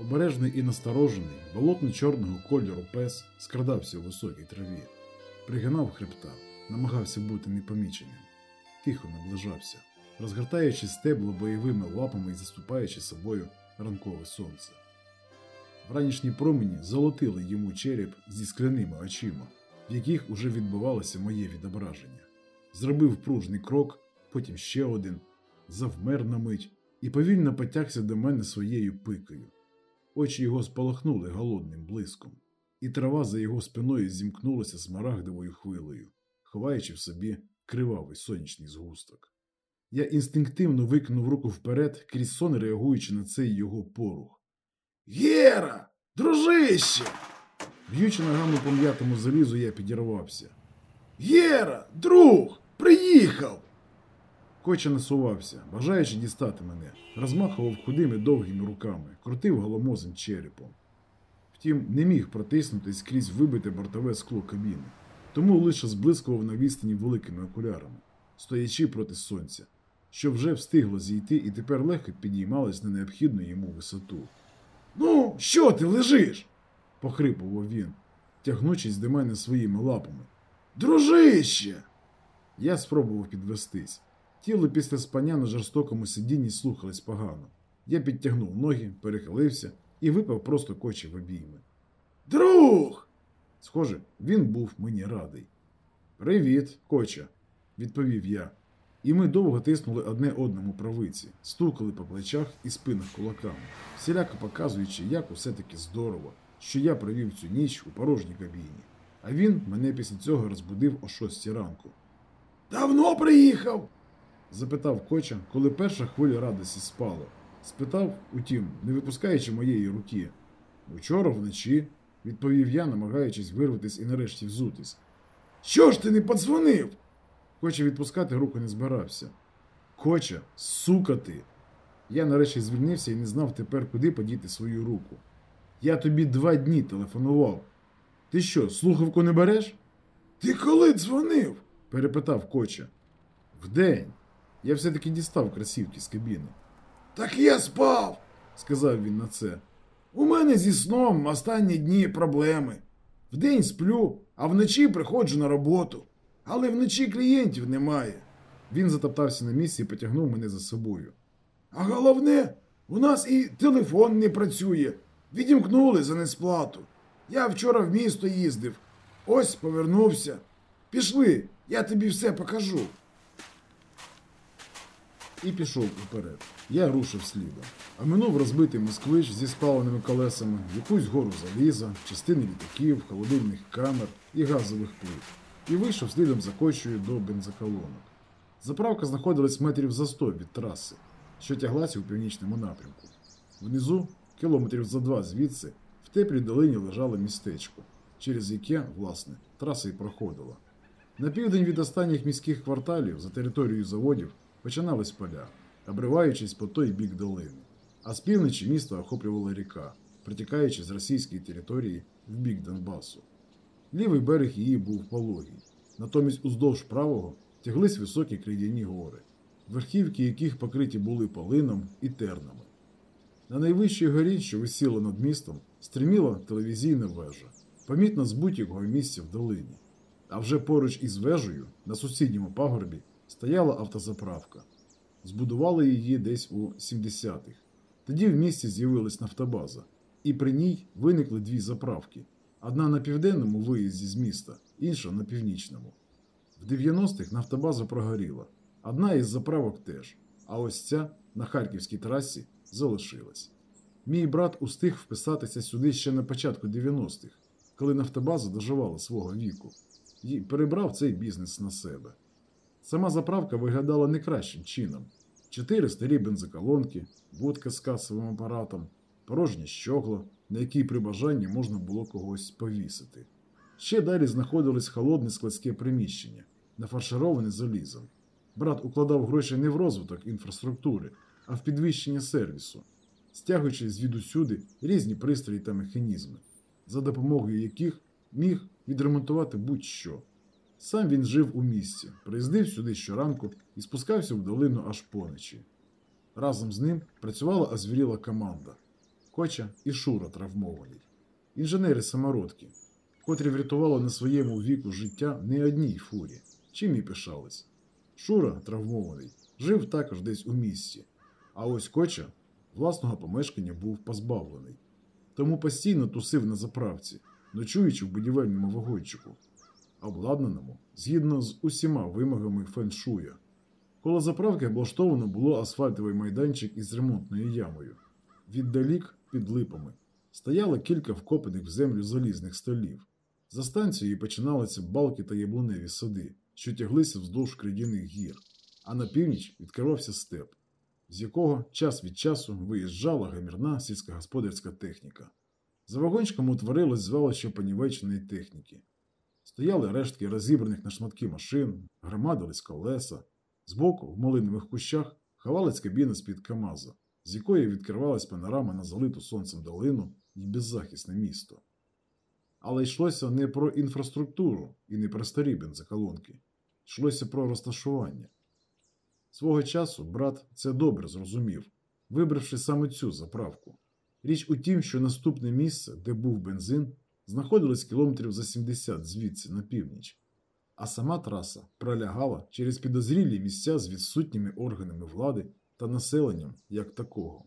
Обережний і насторожений, болотно-чорного кольору пес скрадався у високій траві, пригинав хребта, намагався бути непоміченим, тихо наближався, розгортаючи стебло бойовими лапами і заступаючи собою ранкове сонце. Вранішні промені золотили йому череп зі скляними очима, в яких уже відбувалося моє відображення. Зробив пружний крок, потім ще один, завмер на мить і повільно потягся до мене своєю пикою. Очі його спалахнули голодним блиском, і трава за його спиною зімкнулася смарагдовою хвилею, ховаючи в собі кривавий сонячний згусток. Я інстинктивно викинув руку вперед, крізь сон реагуючи на цей його порух. Гера! Дружище! Б'ючи ногами по м'ятому залізу, я підірвався. Гера, друг, приїхав! Коча насувався, бажаючи дістати мене, розмахував худими довгими руками, крутив голомозим черепом. Втім, не міг протиснутись крізь вибите бортове скло кабіни, тому лише зблискував на відстані великими окулярами, стоячи проти сонця, що вже встигло зійти і тепер легко підіймалось на необхідну йому висоту. Ну, що ти лежиш? похрипував він, тягнучись до мене своїми лапами. Дружище! Я спробував підвестись. Тіло після спання на жорстокому сидінні слухалось погано. Я підтягнув ноги, перехилився і випав просто кочі в обійми. Друг! Схоже, він був мені радий. Привіт, коча, відповів я. І ми довго тиснули одне одному правиці, стукали по плечах і спинах кулаками, всіляко показуючи, як усе таки здорово, що я провів цю ніч у порожній кабіні. А він мене після цього розбудив о шостій ранку. Давно приїхав? Запитав коча, коли перша хвиля радості спала. Спитав, утім, не випускаючи моєї руки. Учора вночі, відповів я, намагаючись вирватися і нарешті взутись. Що ж ти не подзвонив? Коча відпускати руку не збирався. Коча, сука ти. Я нарешті звільнився і не знав тепер, куди подіти свою руку. Я тобі два дні телефонував. Ти що, слухавку не береш? Ти коли дзвонив? перепитав Коча. Вдень. Я все-таки дістав красівки з кабіни. Так я спав, сказав він на це. У мене зі сном останні дні проблеми. Вдень сплю, а вночі приходжу на роботу. Але вночі клієнтів немає. Він затоптався на місці і потягнув мене за собою. А головне, у нас і телефон не працює. Відімкнули за несплату. Я вчора в місто їздив. Ось повернувся. Пішли, я тобі все покажу. І пішов уперед. Я рушив слідом. А минув розбитий москвич зі спаленими колесами, якусь гору заліза, частини літаків, холодильних камер і газових плит. І вийшов слідом за кочею до бензоколонок. Заправка знаходилась метрів за сто від траси, що тяглася у північному напрямку. Внизу, кілометрів за два звідси, в теплій долині лежало містечко, через яке, власне, траса й проходила. На південь від останніх міських кварталів за територією заводів починались поля, обриваючись по той бік долини. А з півночі місто охоплювала ріка, притікаючи з російської території в бік Донбасу. Лівий берег її був пологий, натомість уздовж правого тяглись високі крейдяні гори, верхівки яких покриті були полином і тернами. На найвищій горі, що висіла над містом, стриміла телевізійна вежа, помітна з будь-якого місця в долині. А вже поруч із вежею, на сусідньому пагорбі, стояла автозаправка. Збудували її десь у 70-х. Тоді в місті з'явилась нафтобаза, і при ній виникли дві заправки: одна на південному виїзді з міста, інша на північному. В 90-х нафтобаза прогоріла, одна із заправок теж, а ось ця на харківській трасі залишилась. Мій брат устиг вписатися сюди ще на початку 90-х, коли нафтобаза доживала свого віку, і перебрав цей бізнес на себе. Сама заправка виглядала не кращим чином: чотири старі бензоколонки, водка з касовим апаратом, порожнє щогло, на якій при бажанні можна було когось повісити. Ще далі знаходилось холодне складське приміщення, нафаршироване залізом. Брат укладав гроші не в розвиток інфраструктури, а в підвищення сервісу, стягуючи звідусюди різні пристрої та механізми, за допомогою яких міг відремонтувати будь-що. Сам він жив у місті, приїздив сюди щоранку і спускався в долину аж поночі. Разом з ним працювала озвіріла команда. Коча і Шура травмований. Інженери самородки, котрі врятували на своєму віку життя не одній фурі, чим і пишались. Шура, травмований, жив також десь у місті, а ось Коча власного помешкання був позбавлений. Тому постійно тусив на заправці, ночуючи в будівельному вагончику, обладнаному згідно з усіма вимогами феншуя. Коло заправки облаштовано було асфальтовий майданчик із ремонтною ямою. Віддалік, під липами, стояло кілька вкопаних в землю залізних столів. За станцією починалися балки та яблуневі сади, що тяглися вздовж кридяних гір, а на північ відкривався степ, з якого час від часу виїжджала гамірна сільськогосподарська техніка. За вагончиком утворилось звалище понівеченої техніки. Стояли рештки розібраних на шматки машин, громадились колеса. Збоку, в малинових кущах, ховалась кабіна з-під Камаза, з якої відкривалась панорама на залиту сонцем долину і беззахисне місто. Але йшлося не про інфраструктуру і не про старі бензоколонки. Йшлося про розташування. Свого часу брат це добре зрозумів, вибравши саме цю заправку. Річ у тім, що наступне місце, де був бензин, знаходилось кілометрів за 70 звідси на північ, а сама траса пролягала через підозрілі місця з відсутніми органами влади та населенням як такого.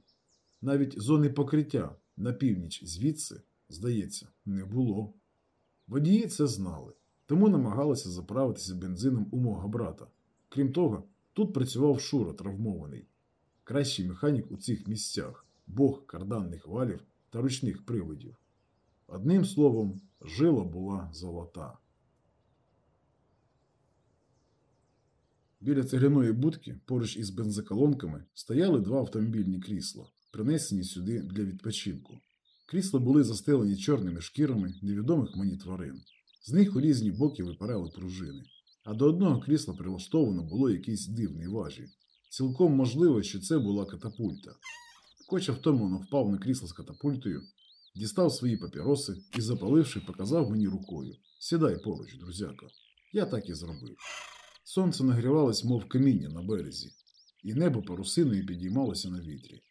Навіть зони покриття на північ звідси, здається, не було. Водії це знали, тому намагалися заправитися бензином у мого брата. Крім того, тут працював Шура травмований, кращий механік у цих місцях, бог карданних валів та ручних приводів. Одним словом, жила була золота. Біля цегляної будки, поруч із бензоколонками, стояли два автомобільні крісла, принесені сюди для відпочинку. Крісла були застелені чорними шкірами невідомих мені тварин. З них у різні боки випирали пружини, а до одного крісла прилаштовано було якийсь дивний важіль. Цілком можливо, що це була катапульта. Коча втомлено впав на крісло з катапультою, дістав свої папіроси і, запаливши, показав мені рукою Сідай поруч, друзяка. Я так і зробив. Сонце нагрівалось, мов каміння на березі, і небо парусиною підіймалося на вітрі.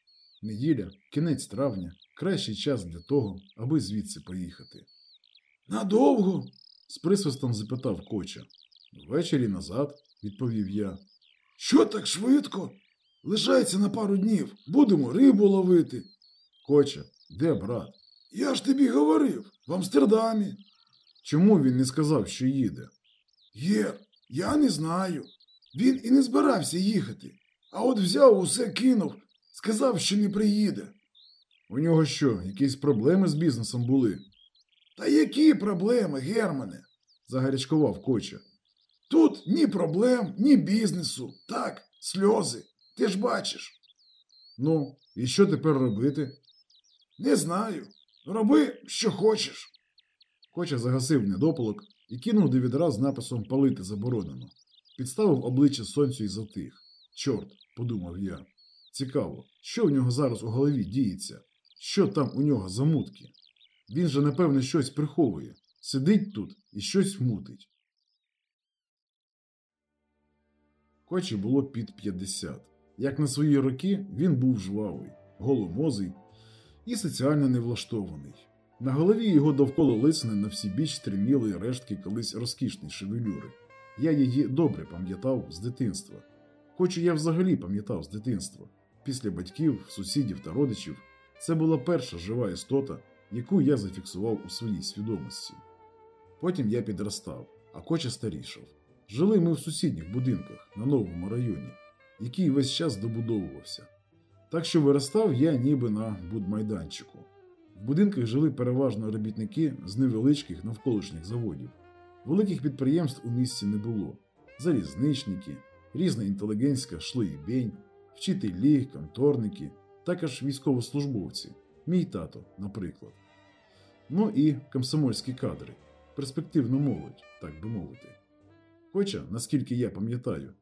Неділя, кінець травня, кращий час для того, аби звідси поїхати. Надовго? з присвистом запитав Коча. Ввечері назад, відповів я. Що так швидко? Лишається на пару днів. Будемо рибу ловити. Коча, де брат? Я ж тобі говорив, в Амстердамі. Чому він не сказав, що їде? Є, я не знаю. Він і не збирався їхати, а от взяв усе кинув, сказав, що не приїде. У нього що, якісь проблеми з бізнесом були? Та які проблеми, Германе? загарячкував Коча. Тут ні проблем, ні бізнесу. Так, сльози. Ти ж бачиш. Ну, і що тепер робити? Не знаю. Роби, що хочеш. Коча загасив недопалок і кинув до відра з написом Палити заборонено. Підставив обличчя сонцю і затих. Чорт, подумав я. Цікаво, що в нього зараз у голові діється, що там у нього за мутки. Він же, напевне, щось приховує, сидить тут і щось мутить. Кочі було під 50. Як на свої роки, він був жвавий, голомозий і соціально невлаштований. На голові його довкола лисини на всі біч триміли рештки колись розкішні шевелюри. Я її добре пам'ятав з дитинства. Хоча я взагалі пам'ятав з дитинства. Після батьків, сусідів та родичів це була перша жива істота, яку я зафіксував у своїй свідомості. Потім я підростав, а коча старішав. Жили ми в сусідніх будинках на новому районі, який весь час добудовувався. Так що виростав я ніби на будмайданчику. В будинках жили переважно робітники з невеличких навколишніх заводів. Великих підприємств у місті не було. Залізничники, різна інтелігентська шлиїбень, вчителі, конторники, також військовослужбовці, мій тато, наприклад. Ну і комсомольські кадри, перспективна молодь, так би мовити. Хоча, наскільки я пам'ятаю,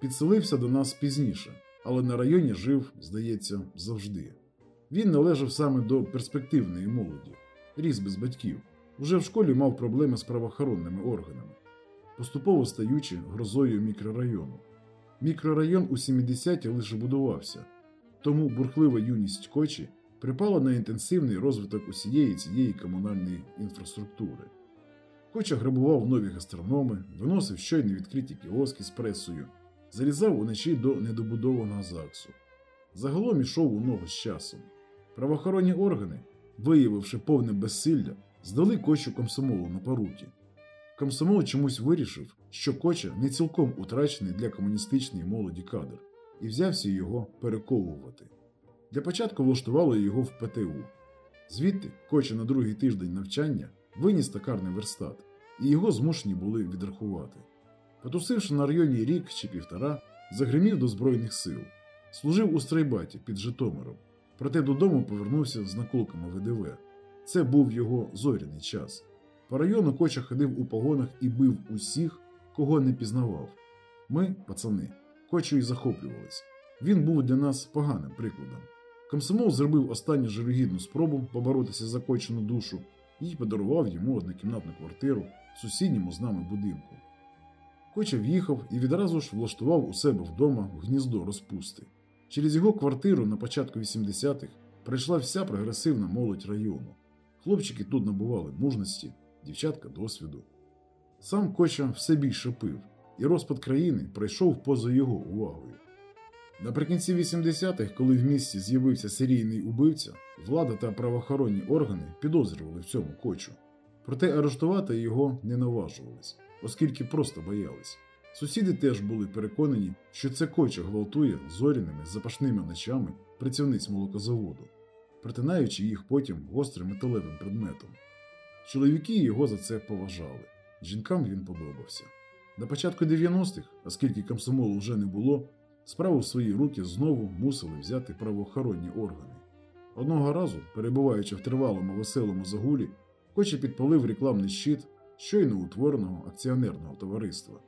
підселився до нас пізніше, але на районі жив, здається, завжди. Він належав саме до перспективної молоді, ріс без батьків, уже в школі мав проблеми з правоохоронними органами, поступово стаючи грозою мікрорайону. Мікрорайон у 70-ті лише будувався, тому бурхлива юність Кочі припала на інтенсивний розвиток усієї цієї комунальної інфраструктури. Коча грабував нові гастрономи, виносив щойно відкриті кіоски з пресою, залізав уночі до недобудованого ЗАГСу. Загалом ішов у ногу з часом. Правоохоронні органи, виявивши повне безсилля, здали кочу комсомолу на поруки. Комсомол чомусь вирішив, що Коча не цілком утрачений для комуністичної молоді кадр, і взявся його перековувати. Для початку влаштували його в ПТУ. Звідти Коча на другий тиждень навчання виніс токарний верстат, і його змушені були відрахувати. Потусивши на районі рік чи півтора, загримів до Збройних сил, служив у стройбаті під Житомиром, проте додому повернувся з наколками ВДВ. Це був його зоряний час. По району Коча ходив у погонах і бив усіх, кого не пізнавав. Ми, пацани, Кочою захоплювались. Він був для нас поганим прикладом. Комсомол зробив останню жалюгідну спробу поборотися за кочену душу і подарував йому однокімнатну квартиру в сусідньому з нами будинку. Коча в'їхав і відразу ж влаштував у себе вдома гніздо розпусти. Через його квартиру на початку 80-х прийшла вся прогресивна молодь району. Хлопчики тут набували мужності, дівчатка досвіду. Сам Коча все більше пив, і розпад країни пройшов поза його увагою. Наприкінці 80-х, коли в місті з'явився серійний убивця, влада та правоохоронні органи підозрювали в цьому кочу. Проте арештувати його не наважувались, оскільки просто боялись. Сусіди теж були переконані, що це коча гвалтує зоряними запашними ночами працівниць молокозаводу, притинаючи їх потім гострим металевим предметом. Чоловіки його за це поважали, жінкам він подобався. На початку 90-х, оскільки комсомолу вже не було, справу в свої руки знову мусили взяти правоохоронні органи. Одного разу, перебуваючи в тривалому веселому загулі, Коча підпалив рекламний щит щойно утвореного акціонерного товариства,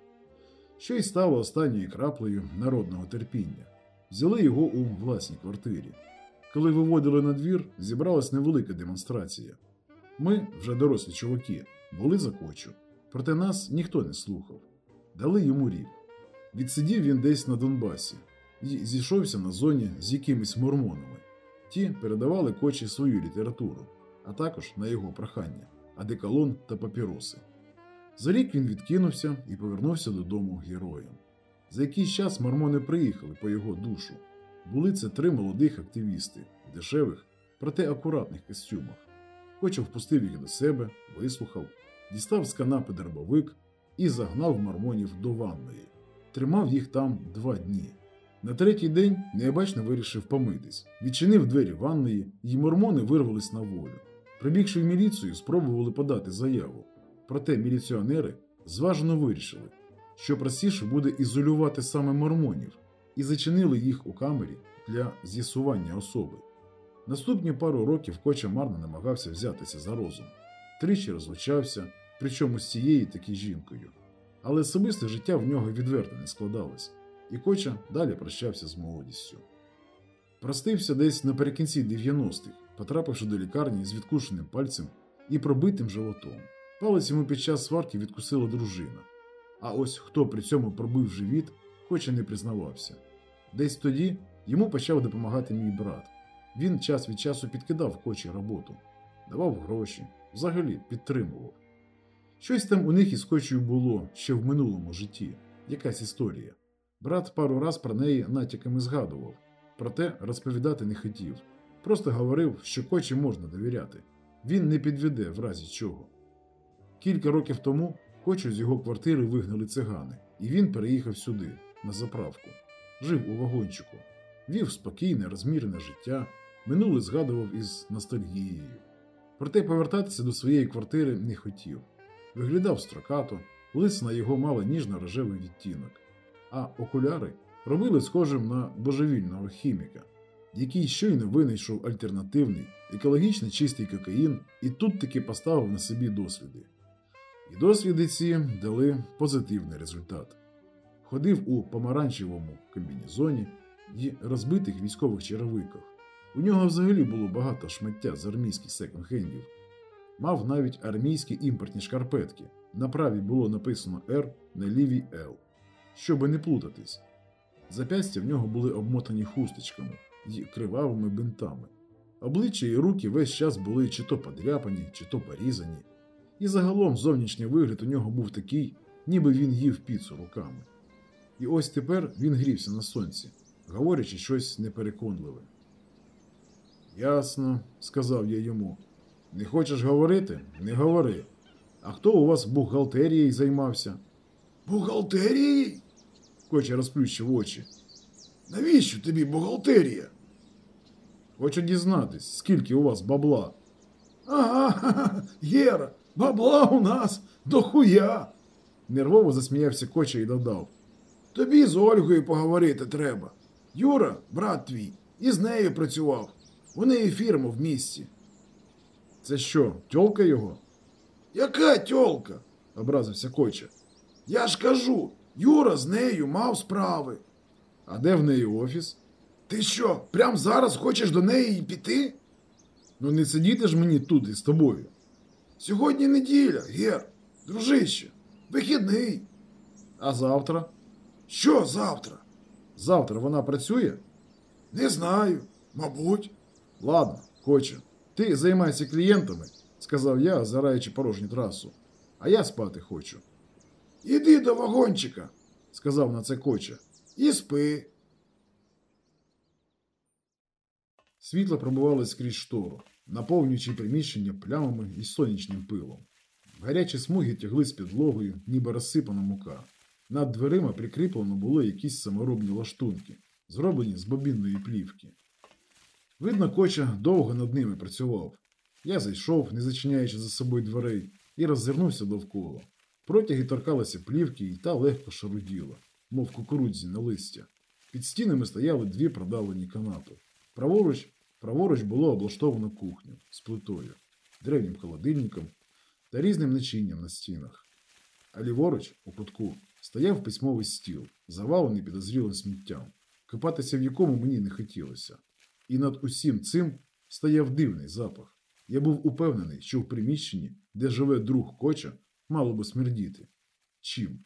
що й стало останньою краплею народного терпіння. Взяли його у власній квартирі. Коли виводили на двір, зібралась невелика демонстрація. Ми, вже дорослі чуваки, були за кочу, проте нас ніхто не слухав. Дали йому рік. Відсидів він десь на Донбасі і зійшовся на зоні з якимись мормонами. Ті передавали кочі свою літературу, а також на його прохання, адеколон та папіроси. За рік він відкинувся і повернувся додому героєм. За якийсь час мормони приїхали по його душу. Були це три молодих активісти в дешевих, проте акуратних костюмах. Коча впустив їх до себе, вислухав, дістав з канапи дробовик і загнав мормонів до ванної. Тримав їх там два дні. На третій день необачно вирішив помитись, відчинив двері ванної, і мормони вирвались на волю. Прибігши в міліцію, спробували подати заяву. Проте міліціонери зважено вирішили, що простіше буде ізолювати саме мормонів, і зачинили їх у камері для з'ясування особи. Наступні пару років Коча марно намагався взятися за розум. Тричі розлучався, причому з цією таки жінкою. Але особисте життя в нього відверто не складалось, і Коча далі прощався з молодістю. Простився десь наприкінці 90-х, потрапивши до лікарні з відкушеним пальцем і пробитим животом. Палець йому під час сварки відкусила дружина. А ось хто при цьому пробив живіт, Коча не признавався. Десь тоді йому почав допомагати мій брат. Він час від часу підкидав Кочі роботу, давав гроші, взагалі підтримував. Щось там у них із Кочею було ще в минулому житті, якась історія. Брат пару раз про неї натяками згадував, проте розповідати не хотів. Просто говорив, що Кочі можна довіряти. Він не підведе в разі чого. Кілька років тому Кочу з його квартири вигнали цигани, і він переїхав сюди, на заправку. Жив у вагончику, вів спокійне, розмірене життя, минуле згадував із ностальгією. Проте повертатися до своєї квартири не хотів. Виглядав строкато, лисина його мала ніжно-рожевий відтінок, а окуляри робили схожим на божевільного хіміка, який щойно винайшов альтернативний, екологічно чистий кокаїн і тут таки поставив на собі досліди. І досліди ці дали позитивний результат. Ходив у помаранчевому комбінезоні і розбитих військових черевиках. У нього взагалі було багато шмаття з армійських секонд-хендів. Мав навіть армійські імпортні шкарпетки. На правій було написано R, на лівій L, щоби не плутатись. Запястя в нього були обмотані хусточками і кривавими бинтами. Обличчя і руки весь час були чи то подряпані, чи то порізані. І загалом зовнішній вигляд у нього був такий, ніби він їв піцу руками. І ось тепер він грівся на сонці, говорячи щось непереконливе. Ясно, сказав я йому. Не хочеш говорити? Не говори. А хто у вас бухгалтерією займався? Бухгалтерією? Коча розплющив очі. Навіщо тобі бухгалтерія? Хочу дізнатись, скільки у вас бабла. Ага, Єра, бабла у нас дохуя. Нервово засміявся Коча і додав. Тобі з Ольгою поговорити треба. Юра, брат твій, і з нею працював. У неї фірма в місті. Це що, тьолка його? Яка тьолка? образився Коча. Я ж кажу, Юра з нею мав справи. А де в неї офіс? Ти що, прям зараз хочеш до неї піти? Ну не сидіти ж мені тут із тобою. Сьогодні неділя, Гер, дружище, вихідний. А завтра? Що завтра? Завтра вона працює? Не знаю, мабуть. Ладно, хочу. Ти займайся клієнтами, сказав я, озираючи порожню трасу. А я спати хочу. Іди до вагончика, сказав на це коча, і спи. Світло пробивалось скрізь штору, наповнюючи приміщення плямами і сонячним пилом. Гарячі смуги тягли з підлогою, ніби розсипана мука. Над дверима прикріплено було якісь саморобні лаштунки, зроблені з бобінної плівки. Видно, коча довго над ними працював. Я зайшов, не зачиняючи за собою дверей, і роззирнувся довкола. Протяги торкалися плівки і та легко шаруділа, мов кукурудзі на листя. Під стінами стояли дві продавлені канапи. Праворуч, праворуч було облаштовано кухню з плитою, древнім холодильником та різним начинням на стінах. А ліворуч, у кутку, стояв письмовий стіл, завалений підозрілим сміттям, копатися в якому мені не хотілося. І над усім цим стояв дивний запах. Я був упевнений, що в приміщенні, де живе друг коча, мало би смердіти. Чим?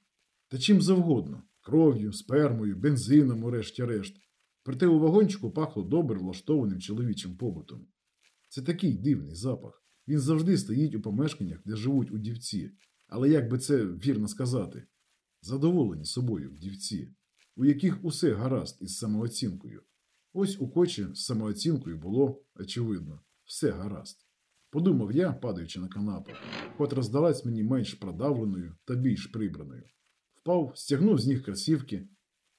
Та чим завгодно кров'ю, спермою, бензином, урешті-решт. Проте у вагончику пахло добре влаштованим чоловічим побутом. Це такий дивний запах. Він завжди стоїть у помешканнях, де живуть удівці. Але як би це вірно сказати? Задоволені собою вдівці, у яких усе гаразд із самооцінкою. Ось у кочі з самооцінкою було, очевидно, все гаразд. Подумав я, падаючи на канапу, котра здалась мені менш продавленою та більш прибраною. Впав, стягнув з них красівки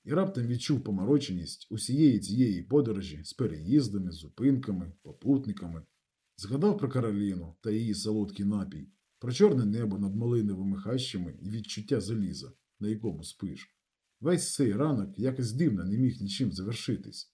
і раптом відчув помороченість усієї цієї подорожі з переїздами, зупинками, попутниками. Згадав про Кароліну та її солодкий напій, про чорне небо над малиновими хащами і відчуття заліза, на якому спиш. Весь цей ранок якось дивно не міг нічим завершитись.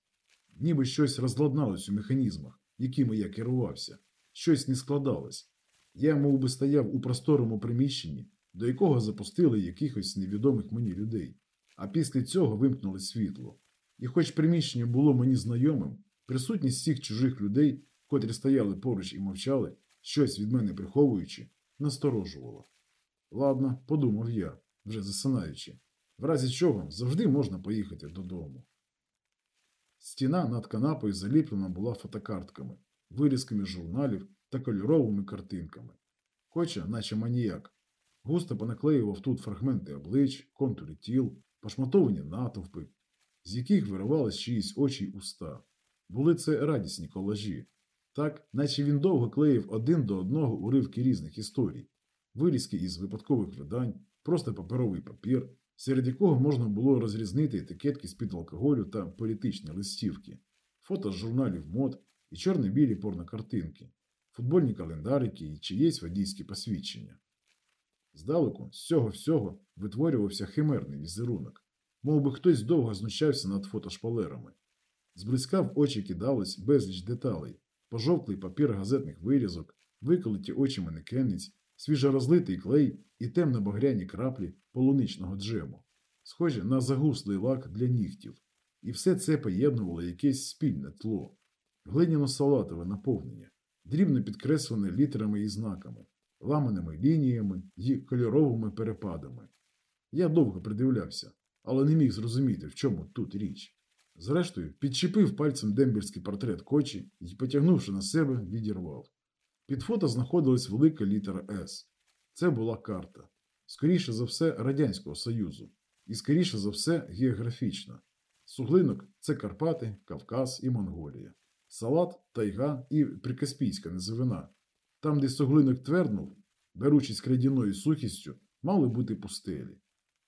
Ніби щось розладналось у механізмах, якими я керувався, щось не складалось. Я мов би, стояв у просторому приміщенні, до якого запустили якихось невідомих мені людей, а після цього вимкнули світло. І хоч приміщення було мені знайомим, присутність всіх чужих людей, котрі стояли поруч і мовчали, щось від мене приховуючи, насторожувало. Ладно, подумав я, вже засинаючи, в разі чого завжди можна поїхати додому. Стіна над канапою заліплена була фотокартками, вирізками журналів та кольоровими картинками. Коча, наче маніяк, густо понаклеював тут фрагменти облич, контури тіл, пошматовані натовпи, з яких виривались чиїсь очі й уста. Були це радісні колажі, так, наче він довго клеїв один до одного уривки різних історій, вирізки із випадкових видань, просто паперовий папір, серед якого можна було розрізнити етикетки з-під алкоголю та політичні листівки, фото з журналів мод і чорно-білі порнокартинки, футбольні календарики і чиєсь водійські посвідчення. Здалеку, з цього всього витворювався химерний візерунок, мов би хтось довго знущався над фотошпалерами. Зблизька в очі кидались безліч деталей, пожовклий папір газетних вирізок, виколоті очі манекенниць, свіжорозлитий клей і темно-багряні краплі полуничного джему, схожі на загуслий лак для нігтів, і все це поєднувало якесь спільне тло, глиняно-салатове наповнення, дрібно підкреслене літерами і знаками, ламаними лініями і кольоровими перепадами. Я довго придивлявся, але не міг зрозуміти, в чому тут річ. Зрештою, підчепив пальцем дембельський портрет кочі і, потягнувши на себе, відірвав. Під фото знаходилась велика літера С. Це була карта. Скоріше за все, Радянського Союзу. І скоріше за все, географічна. Суглинок це Карпати, Кавказ і Монголія. Салат, тайга і прикаспійська низовина. Там, де суглинок тверднув, беручись крядяною сухістю, мали бути пустелі.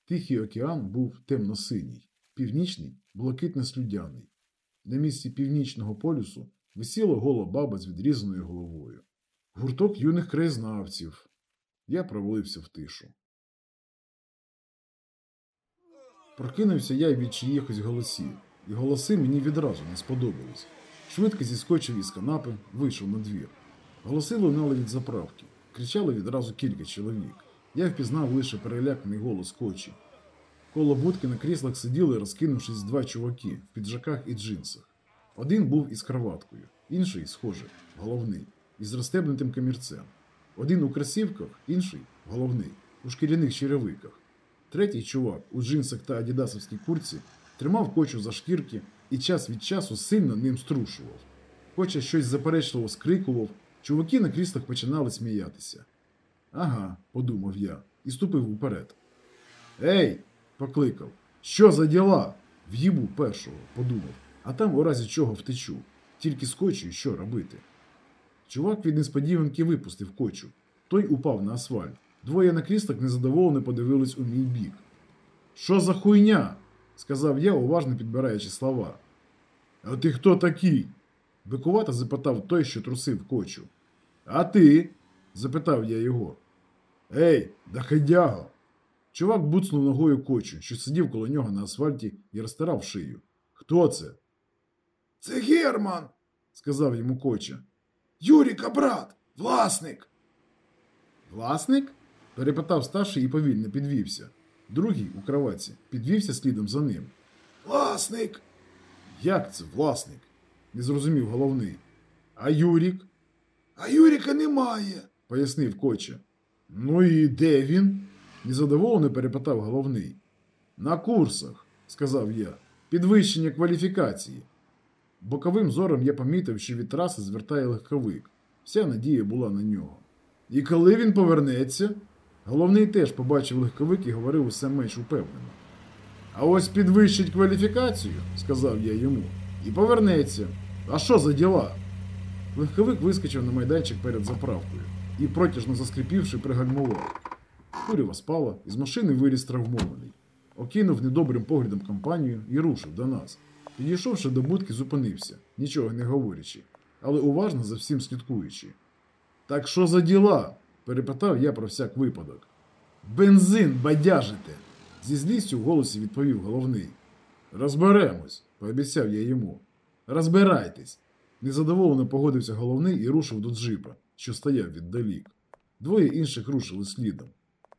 Тихий океан був темно-синій, північний блакитно-слюдяний. На місці північного полюсу висіла гола баба з відрізаною головою. Гурток юних краєзнавців. Я провалився в тишу. Прокинувся я від чиїхось голосів, і голоси мені відразу не сподобались. Швидко зіскочив із канапи, вийшов на двір. Голоси лунали від заправки. Кричали відразу кілька чоловік. Я впізнав лише переляканий голос кочі. Коло будки на кріслах сиділи, розкинувшись два чуваки в піджаках і джинсах. Один був із кроваткою, інший, схоже, головний, із розстебнутим камірцем. Один у кросівках, інший головний, у шкіряних черевиках. Третій чувак у джинсах та адідасовській курці тримав кочу за шкірки і час від часу сильно ним струшував. Коча щось заперечливо скрикував, чуваки на кріслах починали сміятися. Ага, подумав я і ступив уперед. Ей! покликав. Що за діла? В'їбу першого, подумав, а там у разі чого втечу. Тільки скочу, що робити. Чувак від несподіванки випустив кочу. Той упав на асфальт. Двоє на кріслах незадоволено подивились у мій бік. Що за хуйня? сказав я, уважно підбираючи слова. А ти хто такий? Бикувато запитав той, що трусив кочу. А ти? запитав я його. Ей, дахидяго! Чувак буцнув ногою кочу, що сидів коло нього на асфальті і розтирав шию. Хто це? Це Герман, сказав йому коча. Юріка брат, власник. Власник? перепитав старший і повільно підвівся. Другий у кроватці підвівся слідом за ним. Власник. Як це власник? не зрозумів головний. А Юрік? А Юріка немає. пояснив коча. Ну і де він? незадоволено перепитав головний. На курсах, сказав я, підвищення кваліфікації. Боковим зором я помітив, що від траси звертає легковик. Вся надія була на нього. І коли він повернеться? Головний теж побачив легковик і говорив усе менш упевнено. А ось підвищить кваліфікацію, сказав я йому, і повернеться. А що за діла? Легковик вискочив на майданчик перед заправкою і, протяжно заскрипівши, пригальмував. Курява спала, із машини виліз травмований. Окинув недобрим поглядом компанію і рушив до нас. Підійшовши до будки, зупинився, нічого не говорячи, але уважно за всім слідкуючи. Так що за діла? перепитав я про всяк випадок. Бензин бадяжите, зі злістю в голосі відповів головний. Розберемось, пообіцяв я йому. Розбирайтесь. Незадоволено погодився головний і рушив до джипа, що стояв віддалік. Двоє інших рушили слідом.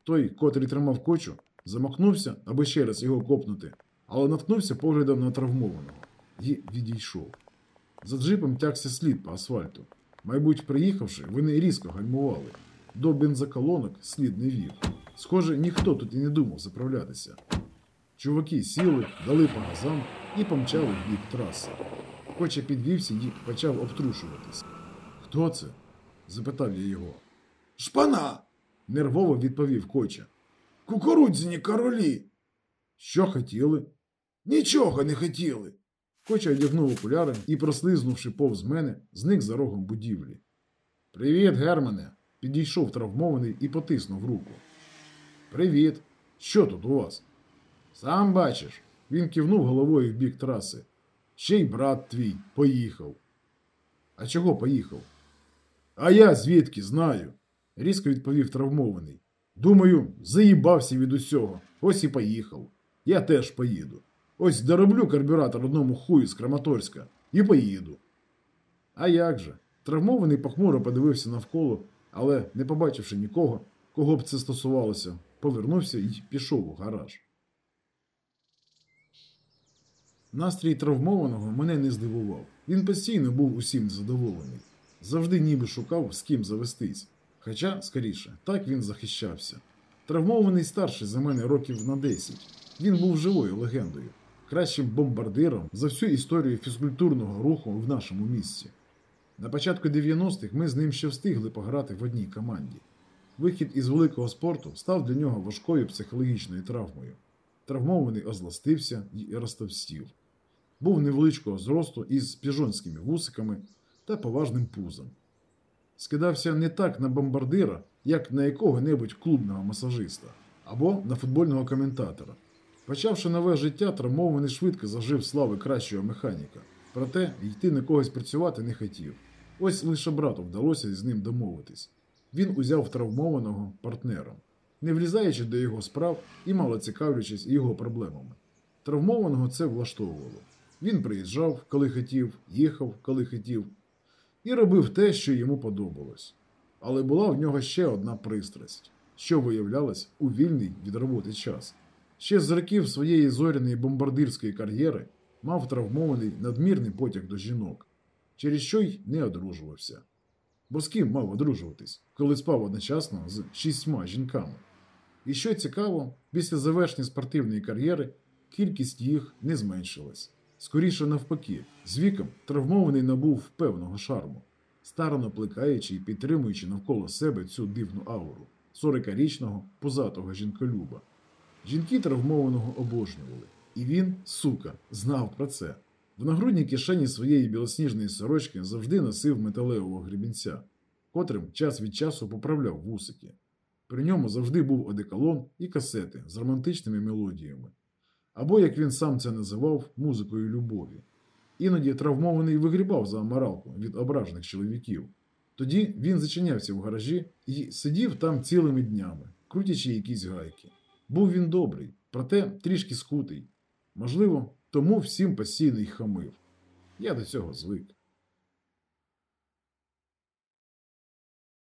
Той, котрий тримав кочу, замахнувся, аби ще раз його копнути, але наткнувся поглядом на травмованого і відійшов. За джипом тягся слід по асфальту. Мабуть, приїхавши, вони різко гальмували. До бензоколонок слід не вів. Схоже, ніхто тут і не думав заправлятися. Чуваки сіли, дали по газам і помчали в бік траси. Коча підвівся і почав обтрушуватись. Хто це? запитав я його. Шпана. Нервово відповів Коча. Кукурудзяні королі. Що хотіли? Нічого не хотіли. Коча одягнув окуляри і, прослизнувши повз мене, зник за рогом будівлі. Привіт, Германе! Підійшов травмований і потиснув руку. Привіт. Що тут у вас? Сам бачиш. Він кивнув головою в бік траси. Ще й брат твій поїхав. А чого поїхав? А я звідки знаю, різко відповів травмований. Думаю, заїбався від усього. Ось і поїхав. Я теж поїду. Ось дороблю карбюратор одному хую з Краматорська і поїду. А як же? Травмований похмуро подивився навколо, але, не побачивши нікого, кого б це стосувалося, повернувся і пішов у гараж. Настрій травмованого мене не здивував. Він постійно був усім задоволений. Завжди ніби шукав, з ким завестись. Хоча, скоріше, так він захищався. Травмований старший за мене років на 10. Він був живою легендою. кращим бомбардиром за всю історію фізкультурного руху в нашому місті. На початку 90-х ми з ним ще встигли пограти в одній команді. Вихід із великого спорту став для нього важкою психологічною травмою. Травмований озластився і розтовстів. Був невеличкого зросту із піжонськими вусиками та поважним пузом. Скидався не так на бомбардира, як на якого-небудь клубного масажиста або на футбольного коментатора. Почавши нове життя, травмований швидко зажив слави кращого механіка. Проте йти на когось працювати не хотів. Ось лише брату вдалося з ним домовитись. Він узяв травмованого партнером, не влізаючи до його справ і мало цікавлячись його проблемами. Травмованого це влаштовувало. Він приїжджав, коли хотів, їхав, коли хотів, і робив те, що йому подобалось. Але була в нього ще одна пристрасть, що виявлялась у вільний від роботи час. Ще з років своєї зоряної бомбардирської кар'єри мав травмований надмірний потяг до жінок, через що й не одружувався. Бо з ким мав одружуватись, коли спав одночасно з шістьма жінками. І що цікаво, після завершення спортивної кар'єри кількість їх не зменшилась. Скоріше навпаки, з віком травмований набув певного шарму, старано плекаючи і підтримуючи навколо себе цю дивну ауру 40-річного позатого жінколюба. Жінки травмованого обожнювали, і він, сука, знав про це. В нагрудній кишені своєї білосніжної сорочки завжди носив металевого гребінця, котрим час від часу поправляв вусики. При ньому завжди був одеколон і касети з романтичними мелодіями, або, як він сам це називав, музикою любові. Іноді травмований вигрібав за аморалку від ображених чоловіків. Тоді він зачинявся в гаражі і сидів там цілими днями, крутячи якісь гайки. Був він добрий, проте трішки скутий. Можливо, тому всім постійно хамив. Я до цього звик.